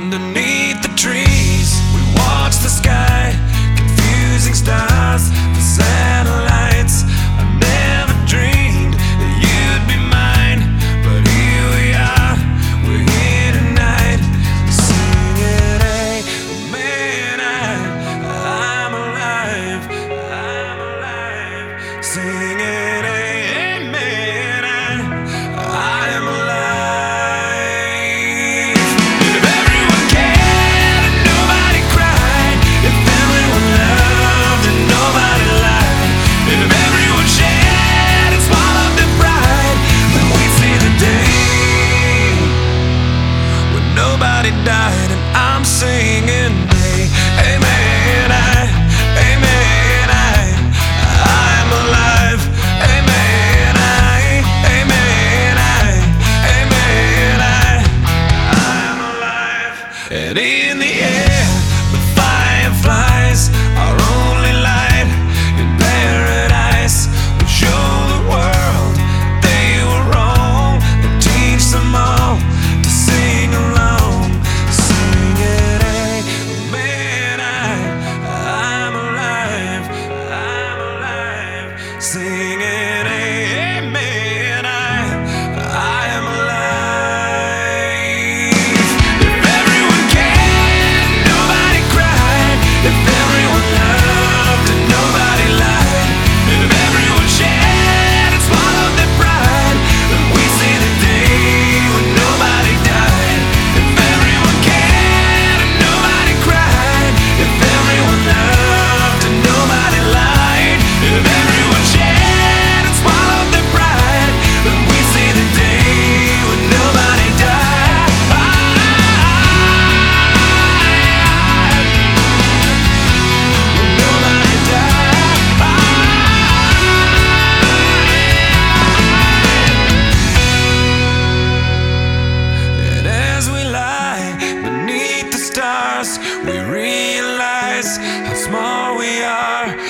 underneath the trees. We watch the sky, confusing stars, the satellites. I never dreamed that you'd be mine, but here we are. We're here tonight, singing, "Hey, man, I, I'm alive, I'm alive." Singing, and in the air, the fireflies are only light in paradise. We show the world they were wrong and teach them all to sing along, singing, hey, man, I, I'm alive, I'm alive, singing, hey, we realize how small we are.